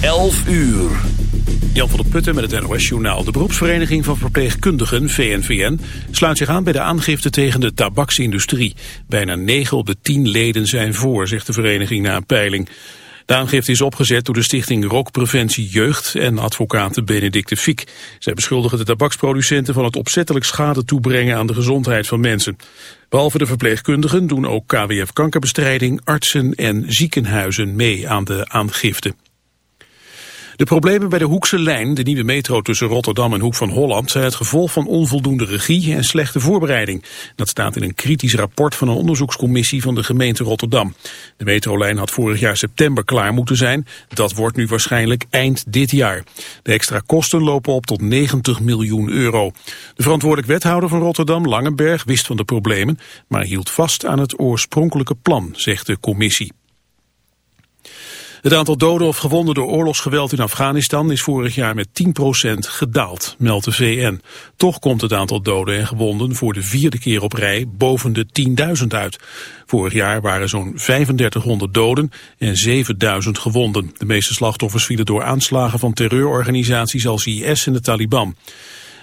11 uur. Jan van der Putten met het NOS-journaal. De beroepsvereniging van verpleegkundigen, VNVN, sluit zich aan bij de aangifte tegen de tabaksindustrie. Bijna 9 op de 10 leden zijn voor, zegt de vereniging na een peiling. De aangifte is opgezet door de stichting Rookpreventie Jeugd en advocaten Benedicte Fiek. Zij beschuldigen de tabaksproducenten van het opzettelijk schade toebrengen aan de gezondheid van mensen. Behalve de verpleegkundigen doen ook KWF kankerbestrijding, artsen en ziekenhuizen mee aan de aangifte. De problemen bij de Hoekse lijn, de nieuwe metro tussen Rotterdam en Hoek van Holland, zijn het gevolg van onvoldoende regie en slechte voorbereiding. Dat staat in een kritisch rapport van een onderzoekscommissie van de gemeente Rotterdam. De metrolijn had vorig jaar september klaar moeten zijn. Dat wordt nu waarschijnlijk eind dit jaar. De extra kosten lopen op tot 90 miljoen euro. De verantwoordelijk wethouder van Rotterdam, Langenberg, wist van de problemen, maar hield vast aan het oorspronkelijke plan, zegt de commissie. Het aantal doden of gewonden door oorlogsgeweld in Afghanistan is vorig jaar met 10% gedaald, meldt de VN. Toch komt het aantal doden en gewonden voor de vierde keer op rij boven de 10.000 uit. Vorig jaar waren zo'n 3500 doden en 7000 gewonden. De meeste slachtoffers vielen door aanslagen van terreurorganisaties als IS en de Taliban.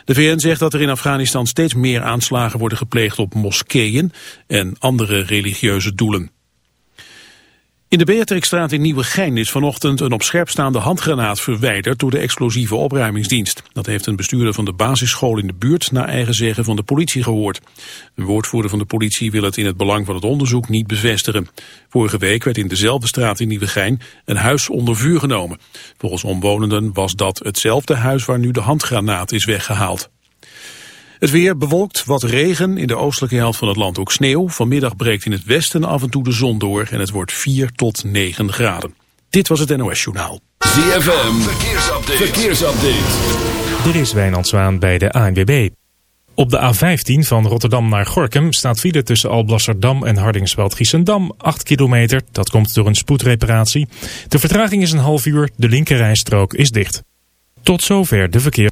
De VN zegt dat er in Afghanistan steeds meer aanslagen worden gepleegd op moskeeën en andere religieuze doelen. In de Beatrixstraat in Nieuwegein is vanochtend een op scherp staande handgranaat verwijderd door de explosieve opruimingsdienst. Dat heeft een bestuurder van de basisschool in de buurt naar eigen zeggen van de politie gehoord. Een woordvoerder van de politie wil het in het belang van het onderzoek niet bevestigen. Vorige week werd in dezelfde straat in Nieuwegein een huis onder vuur genomen. Volgens omwonenden was dat hetzelfde huis waar nu de handgranaat is weggehaald. Het weer bewolkt, wat regen, in de oostelijke helft van het land ook sneeuw. Vanmiddag breekt in het westen af en toe de zon door en het wordt 4 tot 9 graden. Dit was het NOS Journaal. ZFM, verkeersupdate. verkeersupdate. Dit is Wijnand Zwaan bij de ANWB. Op de A15 van Rotterdam naar Gorkum staat file tussen Alblasserdam en Hardingsveld-Giessendam 8 kilometer. Dat komt door een spoedreparatie. De vertraging is een half uur, de linkerrijstrook is dicht. Tot zover de verkeer.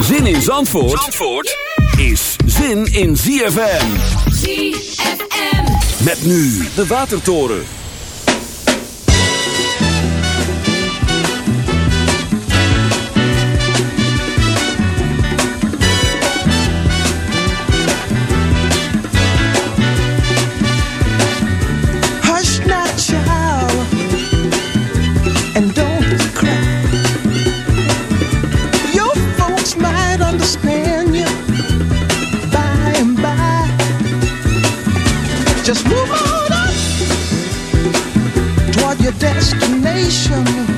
Zin in Zandvoort, Zandvoort is zin in ZFM. ZFM. Met nu de Watertoren. Hush not, child, and don't cry. Destination.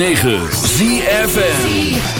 106.9 ZFM.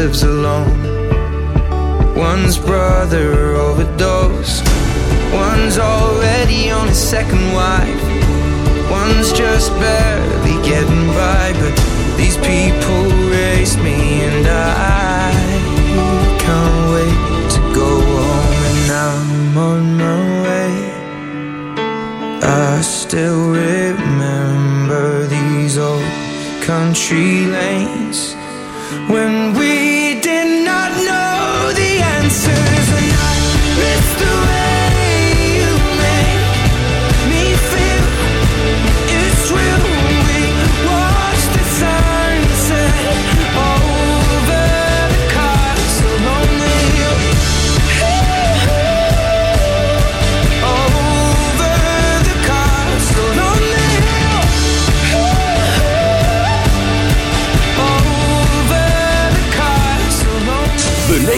Lives alone. One's brother overdosed. One's already on his second wife.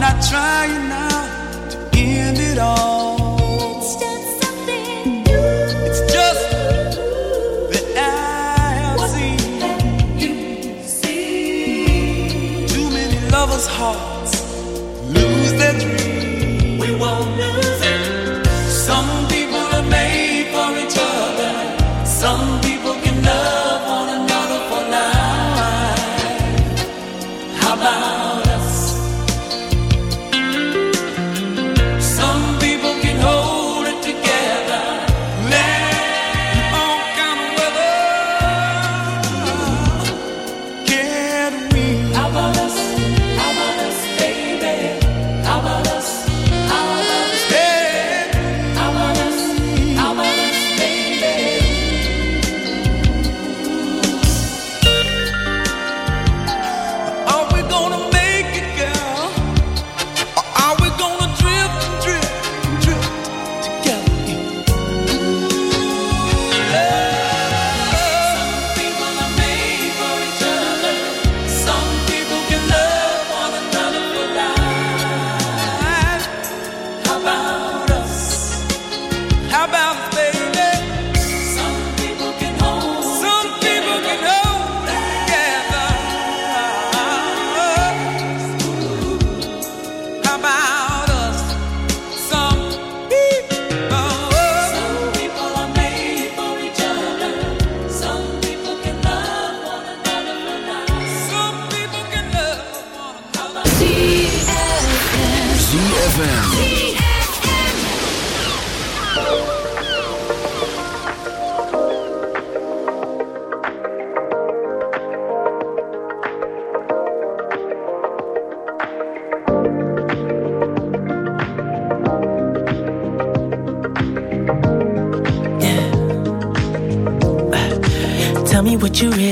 Not trying now to end it all. It's just something new. It's just that I have seen too many lovers' hearts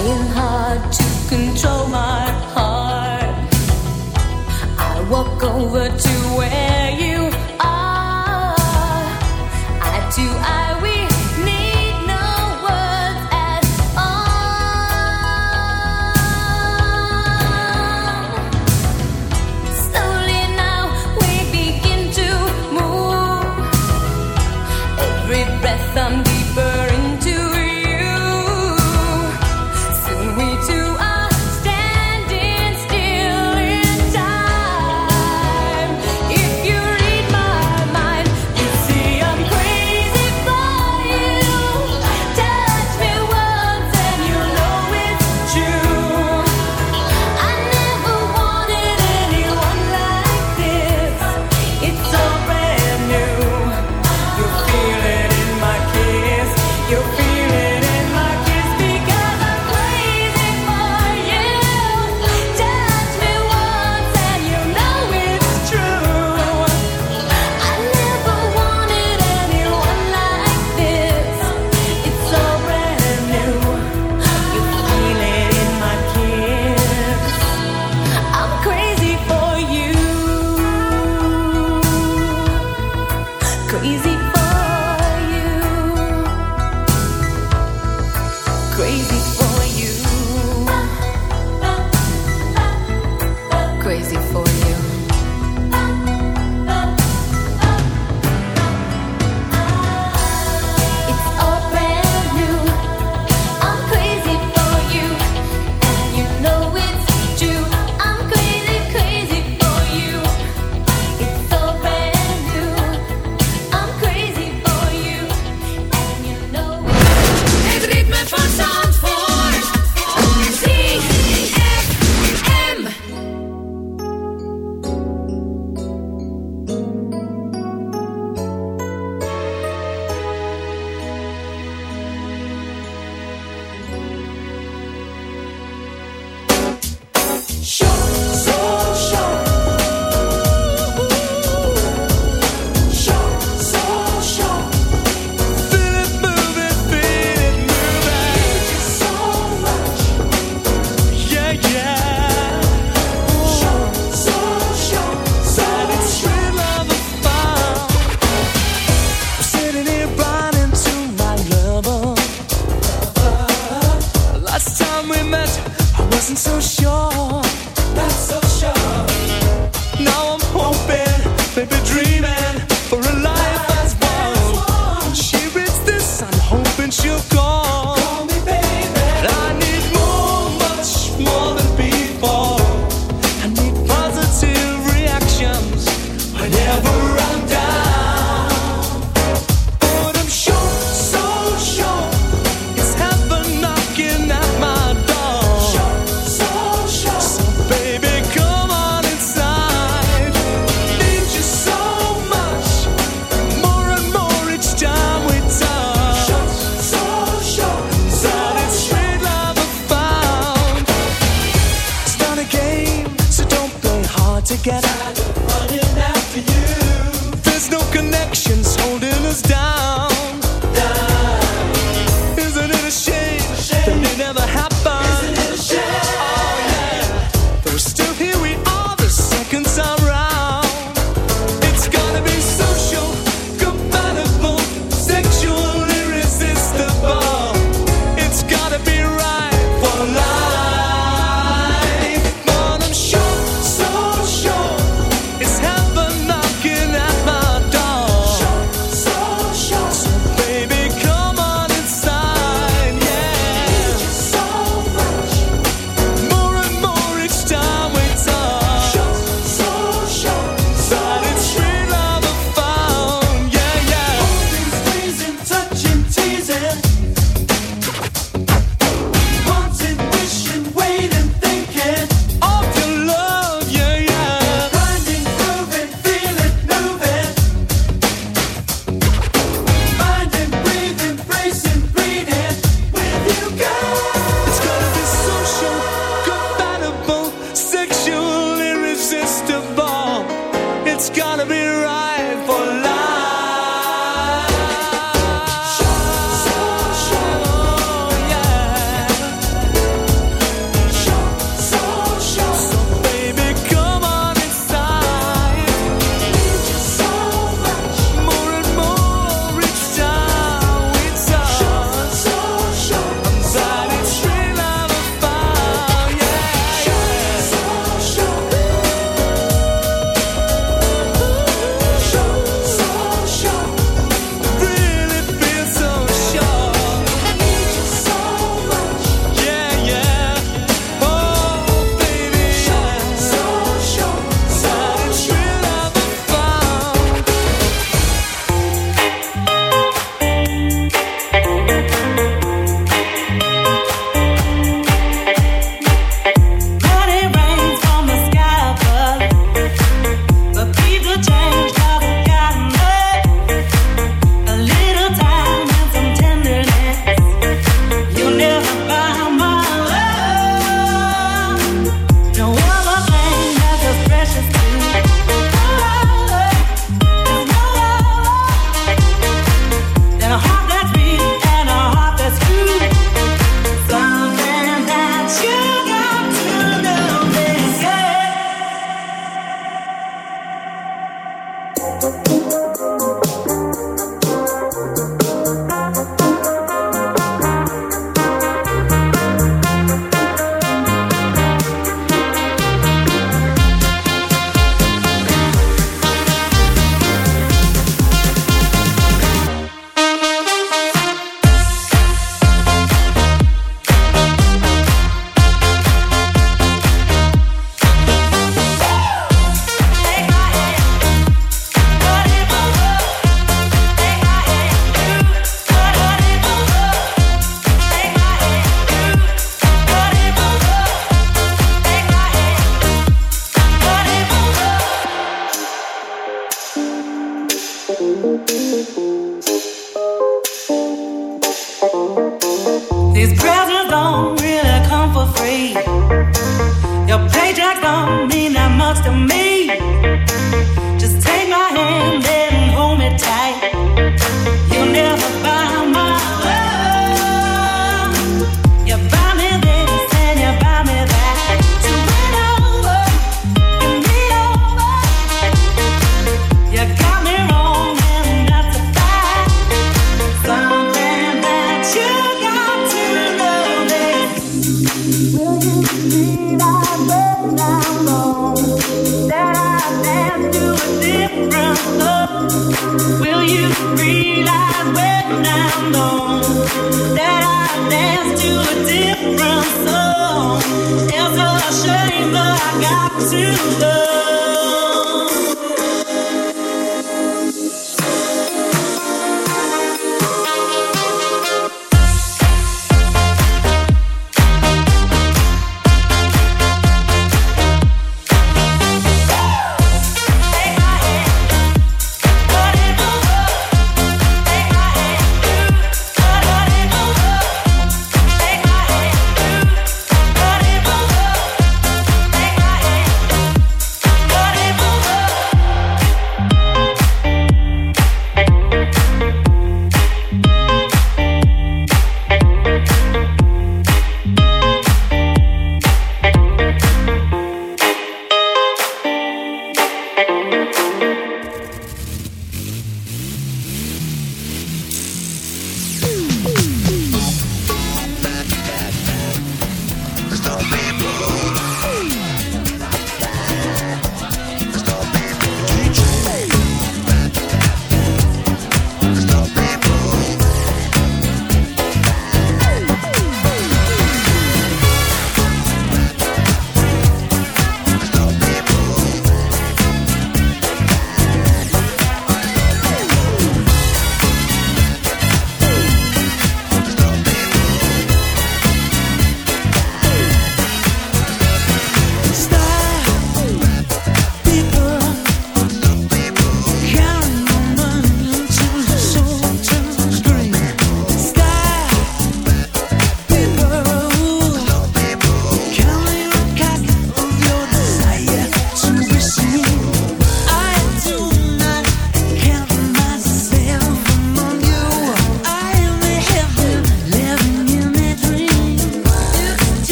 trying hard to control my heart. I walk over to